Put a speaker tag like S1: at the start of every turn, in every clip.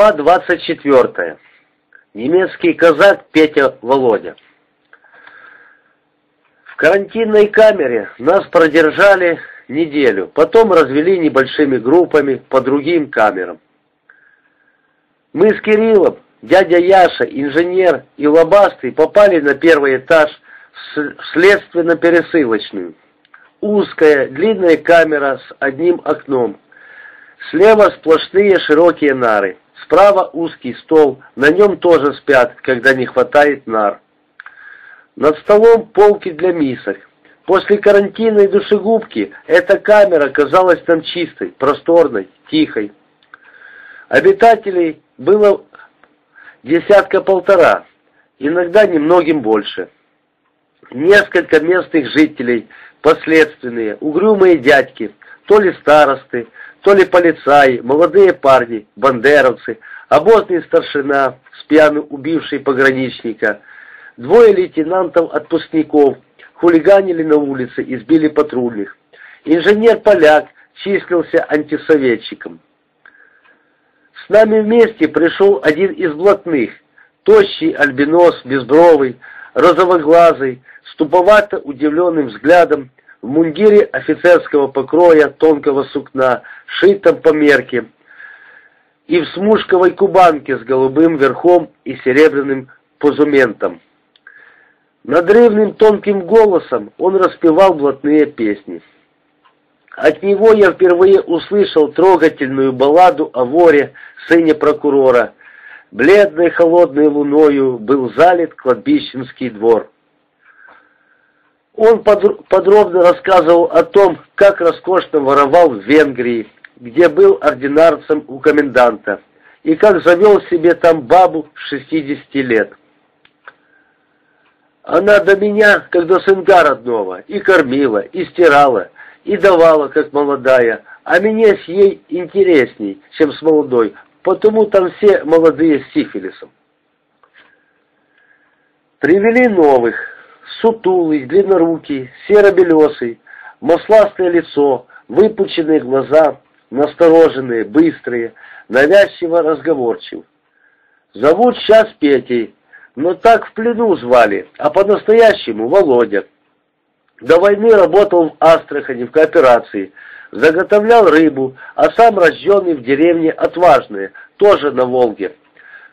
S1: Глава 24. Немецкий казак Петя Володя. В карантинной камере нас продержали неделю, потом развели небольшими группами по другим камерам. Мы с Кириллом, дядя Яша, инженер и Лобастый попали на первый этаж в следственно-пересылочную. Узкая, длинная камера с одним окном. Слева сплошные широкие нары. Справа узкий стол, на нем тоже спят, когда не хватает нар. Над столом полки для мисок. После карантинной душегубки эта камера казалась нам чистой, просторной, тихой. Обитателей было десятка-полтора, иногда немногим больше. Несколько местных жителей, последственные, угрюмые дядьки, то ли старосты, то ли полицаи, молодые парни, бандеровцы, обозный старшина, с пьяным убивший пограничника, двое лейтенантов-отпускников, хулиганили на улице, избили патрульных. Инженер-поляк числился антисоветчиком. С нами вместе пришел один из блатных, тощий альбинос, безбровый, розовоглазый, с туповато удивленным взглядом, в мундире офицерского покроя тонкого сукна, шитом по мерке, и в смушковой кубанке с голубым верхом и серебряным позументом. Надрывным тонким голосом он распевал блатные песни. От него я впервые услышал трогательную балладу о воре, сыне прокурора. Бледной холодной луною был залит кладбищенский двор. Он подробно рассказывал о том, как роскошно воровал в Венгрии, где был ординарцем у коменданта, и как завел себе там бабу 60 лет. Она до меня, как до сынка родного, и кормила, и стирала, и давала, как молодая, а мне с ей интересней, чем с молодой, потому там все молодые с сифилисом. Привели новых, сутулый, длиннорукий, серо-белесый, масластое лицо, выпученные глаза, настороженные, быстрые, навязчиво разговорчив. Зовут сейчас Петей, но так в плену звали, а по-настоящему Володя. До войны работал в Астрахани в кооперации, заготовлял рыбу, а сам рожденный в деревне Отважные, тоже на Волге.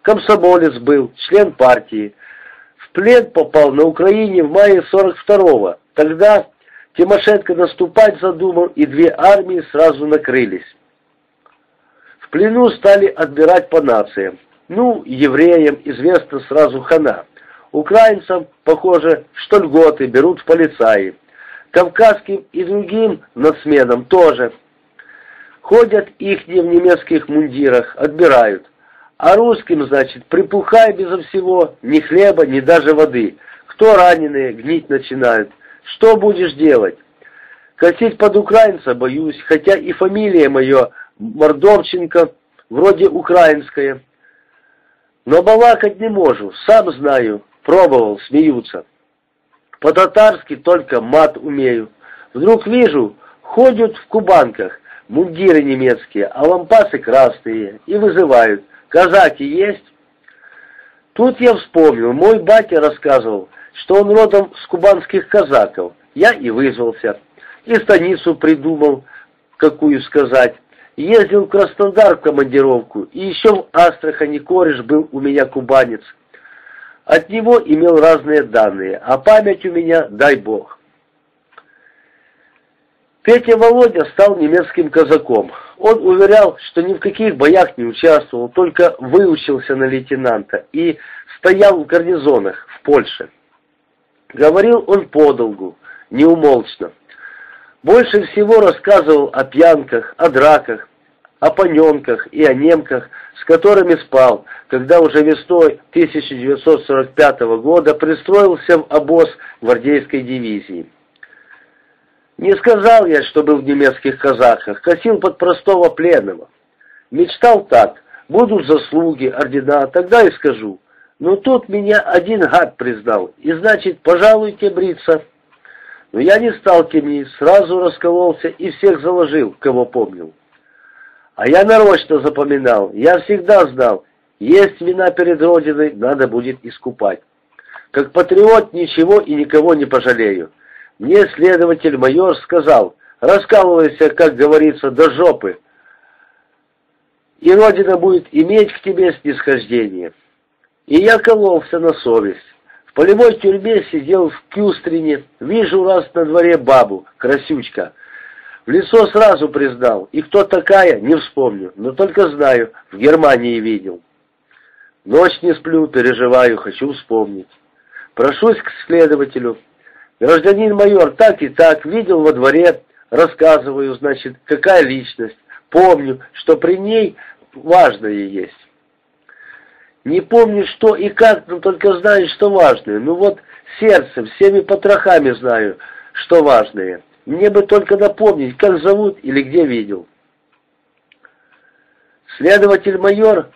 S1: Комсомолец был, член партии, плен попал на Украине в мае 42-го. Тогда Тимошенко наступать задумал, и две армии сразу накрылись. В плену стали отбирать по нациям. Ну, евреям известно сразу хана. Украинцам, похоже, что льготы берут в полицаи. Кавказским и другим нацменам тоже. Ходят их в немецких мундирах, отбирают. А русским, значит, припухай безо всего, ни хлеба, ни даже воды. Кто раненые, гнить начинают. Что будешь делать? Косить под украинца боюсь, хотя и фамилия моя Мордовченко, вроде украинская. Но балакать не можу, сам знаю, пробовал, смеются. По-татарски только мат умею. Вдруг вижу, ходят в кубанках, мундиры немецкие, а лампасы красные, и вызывают – Казаки есть? Тут я вспомнил, мой батя рассказывал, что он родом с кубанских казаков. Я и вызвался. И станицу придумал, какую сказать. Ездил в Краснодар в командировку, и еще в Астрахани кореш был у меня кубанец. От него имел разные данные, а память у меня, дай бог. Петя Володя стал немецким казаком. Он уверял, что ни в каких боях не участвовал, только выучился на лейтенанта и стоял в гарнизонах в Польше. Говорил он подолгу, неумолчно. Больше всего рассказывал о пьянках, о драках, о паненках и о немках, с которыми спал, когда уже весной 1945 года пристроился в обоз гвардейской дивизии. Не сказал я, что был в немецких казаках, косил под простого пленного. Мечтал так, будут заслуги, ордена, тогда и скажу. Но тут меня один гад признал, и значит, пожалуйте бриться. Но я не стал темнить, сразу раскололся и всех заложил, кого помнил. А я нарочно запоминал, я всегда знал, есть вина перед Родиной, надо будет искупать. Как патриот ничего и никого не пожалею. Мне следователь-майор сказал, раскалывайся, как говорится, до жопы, и Родина будет иметь к тебе снисхождение. И я кололся на совесть. В полевой тюрьме сидел в Кюстрине, вижу раз на дворе бабу, красючка. В лицо сразу признал, и кто такая, не вспомню, но только знаю, в Германии видел. Ночь не сплю, переживаю, хочу вспомнить. Прошусь к следователю. Гражданин майор так и так, видел во дворе, рассказываю, значит, какая личность. Помню, что при ней важное есть. Не помню, что и как, но только знаю, что важное. Ну вот сердцем, всеми потрохами знаю, что важное. Мне бы только напомнить, как зовут или где видел. Следователь-майор,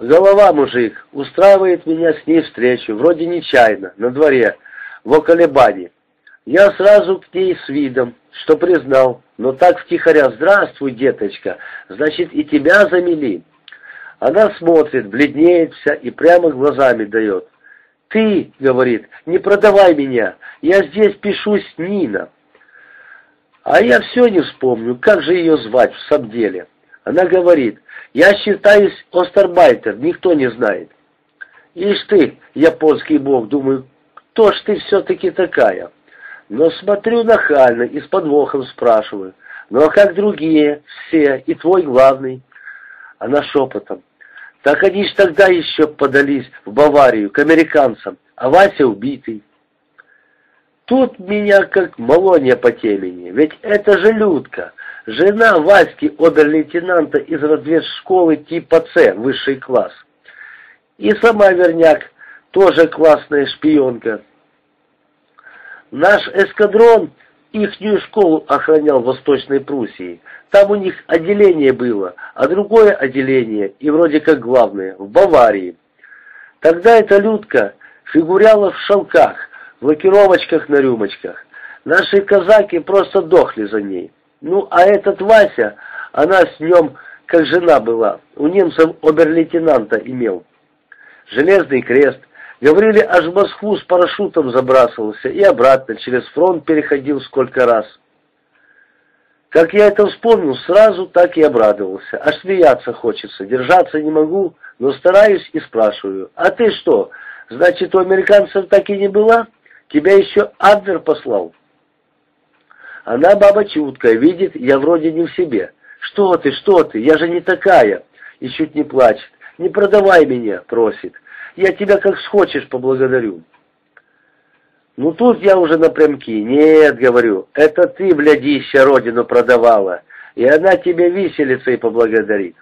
S1: голова мужик, устраивает меня с ней встречу, вроде нечаянно, на дворе, в Околебане. Я сразу к ней с видом, что признал, но так втихаря «Здравствуй, деточка, значит и тебя замели». Она смотрит, бледнеет вся и прямо глазами дает. «Ты, — говорит, — не продавай меня, я здесь пишусь Нина». А я все не вспомню, как же ее звать в самом деле. Она говорит, я считаюсь Остербайтер, никто не знает. Ишь ты, японский бог, думаю, кто ж ты все-таки такая? Но смотрю нахально и с подвохом спрашиваю. Ну а как другие, все, и твой главный? Она шепотом. Так они ж тогда еще подались в Баварию, к американцам, а Вася убитый. Тут меня как малония по темени, ведь это же Людка, жена Васьки обер-лейтенанта из разведшколы типа С, высший класс. И сама Верняк, тоже классная шпионка. Наш эскадрон ихнюю школу охранял в Восточной Пруссии. Там у них отделение было, а другое отделение, и вроде как главное, в Баварии. Тогда эта Людка фигуряла в шелках, в лакировочках на рюмочках. Наши казаки просто дохли за ней. Ну, а этот Вася, она с ним как жена была, у немцев обер-лейтенанта имел. Железный крест, Говорили, аж в Москву с парашютом забрасывался и обратно через фронт переходил сколько раз. Как я это вспомнил, сразу так и обрадовался. Аж смеяться хочется, держаться не могу, но стараюсь и спрашиваю. А ты что, значит, у американцев так и не была? Тебя еще Абвер послал? Она баба чуткая, видит, я вроде не в себе. Что ты, что ты, я же не такая. И чуть не плачет. Не продавай меня, просит. Я тебя как схочешь поблагодарю. Ну тут я уже напрямки. Нет, говорю, это ты, блядища, родину продавала, и она тебя виселицей поблагодарит.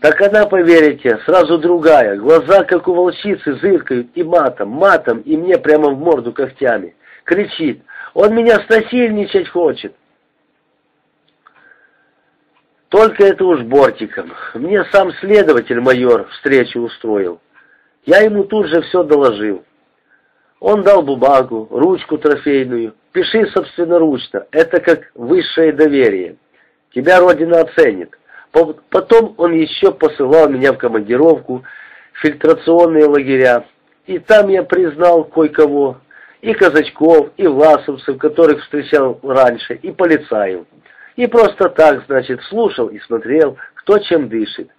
S1: Так она, поверите, сразу другая. Глаза, как у волчицы, зыркают и матом, матом, и мне прямо в морду когтями. Кричит, он меня снасильничать хочет. Только это уж бортиком. Мне сам следователь-майор встречу устроил. Я ему тут же все доложил. Он дал бумагу, ручку трофейную. Пиши собственноручно, это как высшее доверие. Тебя Родина оценит. Потом он еще посылал меня в командировку, в фильтрационные лагеря. И там я признал кое-кого, и казачков, и власовцев, которых встречал раньше, и полицаев. И просто так, значит, слушал и смотрел, кто чем дышит.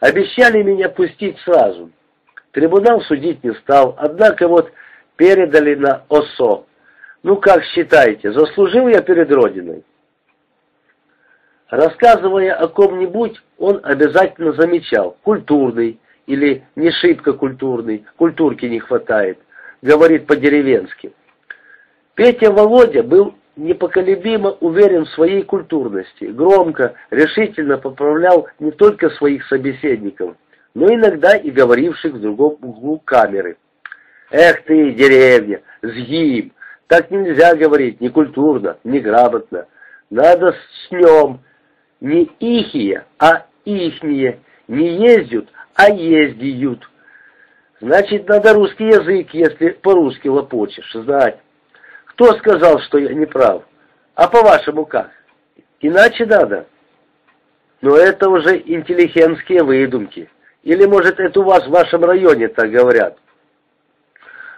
S1: Обещали меня пустить сразу. Трибунал судить не стал, однако вот передали на ОСО. Ну как считаете, заслужил я перед Родиной? Рассказывая о ком-нибудь, он обязательно замечал, культурный или не шибко культурный, культурки не хватает, говорит по-деревенски. Петя Володя был непоколебимо уверен в своей культурности, громко, решительно поправлял не только своих собеседников, но иногда и говоривших в другом углу камеры. «Эх ты, деревня, сгиб! Так нельзя говорить, не культурно, не грамотно. Надо с нем не ихие, а ихние, не ездят, а ездиют. Значит, надо русский язык, если по-русски лопочешь, знать. Кто сказал, что я не прав? А по-вашему как? Иначе надо». Но это уже интеллигентские выдумки. Или, может, это у вас в вашем районе так говорят?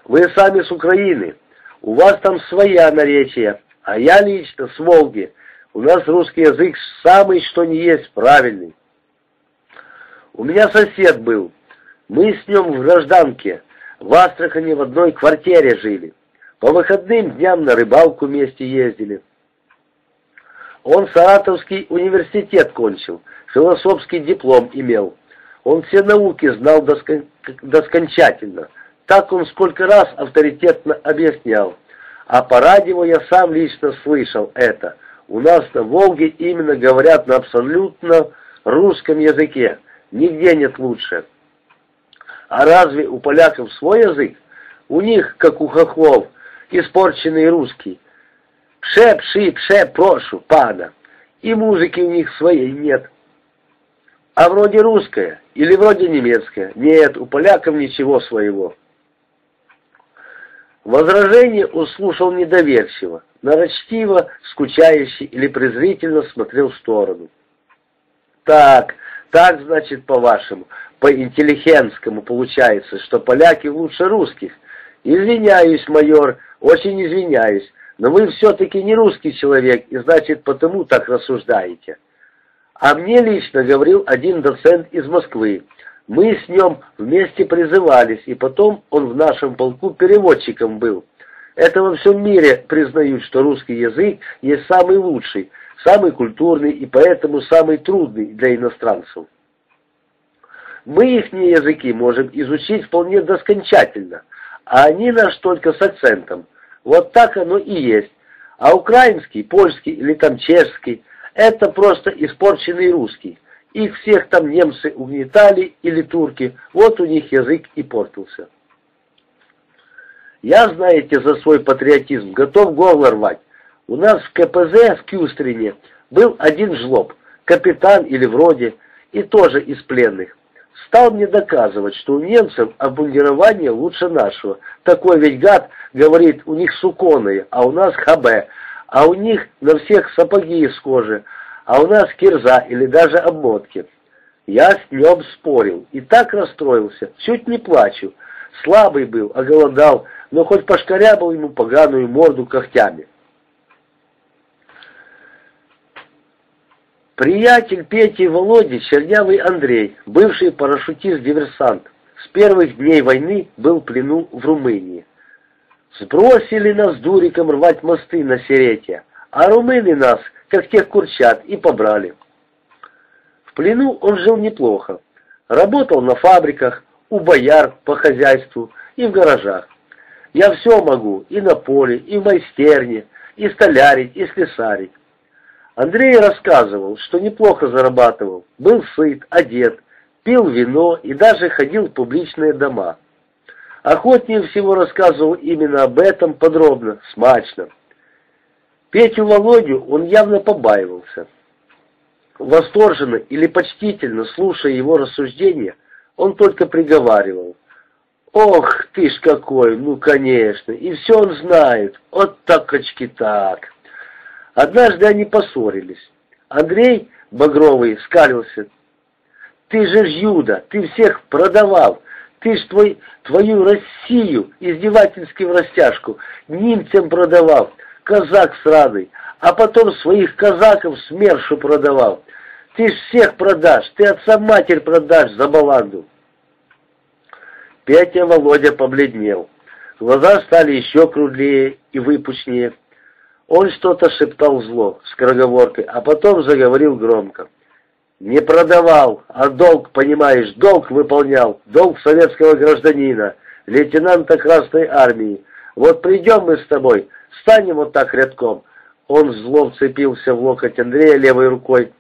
S1: Вы сами с Украины. У вас там своя наречия, а я лично с Волги. У нас русский язык самый что ни есть правильный. У меня сосед был. Мы с ним в гражданке, в Астрахани в одной квартире жили. По выходным дням на рыбалку вместе ездили. Он Саратовский университет кончил, философский диплом имел. Он все науки знал доскон... доскончательно. Так он сколько раз авторитетно объяснял. А по радио я сам лично слышал это. У нас на Волге именно говорят на абсолютно русском языке. Нигде нет лучше. А разве у поляков свой язык? У них, как у хохлов, испорченный русский. Пше, пши, пше, прошу, пана. И музыки у них своей нет. А вроде русская или вроде немецкая. Нет, у поляков ничего своего. Возражение услышал недоверчиво, нарочтиво, скучающе или презрительно смотрел в сторону. Так, так, значит, по-вашему, по-интеллигентскому получается, что поляки лучше русских. Извиняюсь, майор, очень извиняюсь, но вы все-таки не русский человек, и значит, потому так рассуждаете. А мне лично говорил один доцент из Москвы. Мы с ним вместе призывались, и потом он в нашем полку переводчиком был. Это во всем мире признают, что русский язык есть самый лучший, самый культурный и поэтому самый трудный для иностранцев. Мы их языки можем изучить вполне доскончательно, а они наш только с акцентом. Вот так оно и есть. А украинский, польский или там чешский – это просто испорченный русский. Их всех там немцы угнетали или турки, вот у них язык и портился. Я, знаете, за свой патриотизм готов горло рвать. У нас в КПЗ в Кюстрине был один жлоб, капитан или вроде, и тоже из пленных. Стал мне доказывать, что у немцев обмундирование лучше нашего. Такой ведь гад, говорит, у них суконные, а у нас хабе, а у них на всех сапоги из кожи, а у нас кирза или даже обмотки. Я с ним спорил и так расстроился, чуть не плачу. Слабый был, оголодал, но хоть пошкарябал ему поганую морду когтями. Приятель Пети Володи, Чернявый Андрей, бывший парашютист-диверсант, с первых дней войны был плену в Румынии. Сбросили нас дуриком рвать мосты на Серете, а румыны нас, как тех курчат, и побрали. В плену он жил неплохо. Работал на фабриках, у бояр по хозяйству и в гаражах. Я все могу, и на поле, и в майстерне, и столярить, и слесарить. Андрей рассказывал, что неплохо зарабатывал, был сыт, одет, пил вино и даже ходил в публичные дома. Охотнее всего рассказывал именно об этом подробно, смачно. Петю Володю он явно побаивался. Восторженно или почтительно слушая его рассуждения, он только приговаривал. «Ох ты ж какой, ну конечно, и все он знает, вот такочки так». Однажды они поссорились. Андрей Багровый скалился. «Ты же Юда, ты всех продавал, ж твой, твою Россию издевательски в растяжку немцам продавал, казак сраный, а потом своих казаков СМЕРШу продавал. Ты ж всех продашь, ты отца-матерь продашь за баланду». Петя Володя побледнел. Глаза стали еще круглее и выпучнее. Он что-то шептал зло, скороговоркой, а потом заговорил громко. «Не продавал, а долг, понимаешь, долг выполнял, долг советского гражданина, лейтенанта Красной Армии. Вот придем мы с тобой, станем вот так рядком». Он зло вцепился в локоть Андрея левой рукой,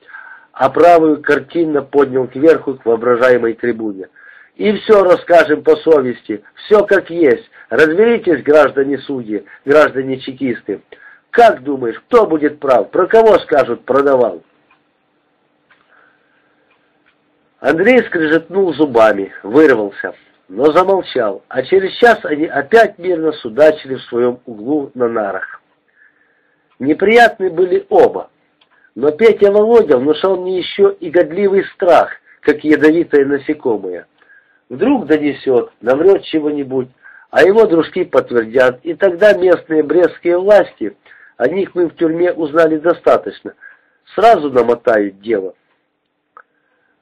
S1: а правую картинно поднял кверху к воображаемой трибуне. «И все расскажем по совести, все как есть. Разберитесь, граждане судьи, граждане чекисты». Как думаешь, кто будет прав? Про кого скажут продавал? Андрей скрежетнул зубами, вырвался, но замолчал, а через час они опять мирно судачили в своем углу на нарах. Неприятны были оба. Но Петя Володя внушал мне еще и годливый страх, как ядовитое насекомое. Вдруг донесет, наврет чего-нибудь, а его дружки подтвердят, и тогда местные брестские власти, о них мы в тюрьме узнали достаточно, сразу намотают дело.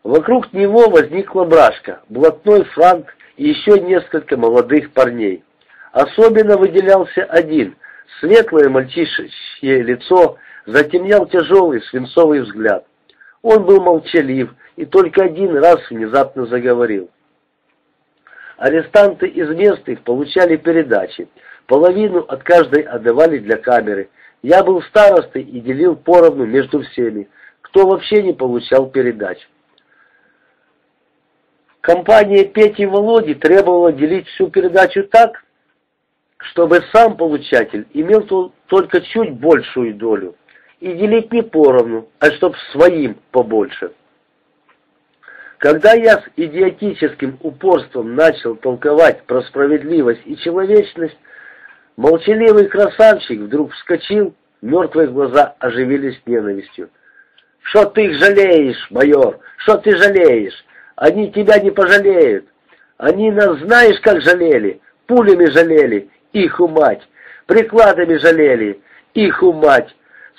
S1: Вокруг него возникла брашка, блатной франк и еще несколько молодых парней. Особенно выделялся один, светлое мальчишечье лицо, затемнял тяжелый свинцовый взгляд. Он был молчалив и только один раз внезапно заговорил. Арестанты из местных получали передачи. Половину от каждой отдавали для камеры. Я был старостой и делил поровну между всеми, кто вообще не получал передач. Компания Пети и Володи требовала делить всю передачу так, чтобы сам получатель имел только чуть большую долю. И делить не поровну, а чтоб своим побольше. Когда я с идиотическим упорством начал толковать про справедливость и человечность, молчаливый красавчик вдруг вскочил, мертвые глаза оживились ненавистью. «Что ты их жалеешь, майор? Что ты жалеешь? Они тебя не пожалеют. Они нас знаешь, как жалели? Пулями жалели, иху мать. Прикладами жалели, иху мать.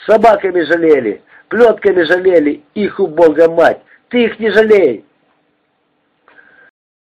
S1: Собаками жалели, плетками жалели, иху бога мать. Ты их не жалей!»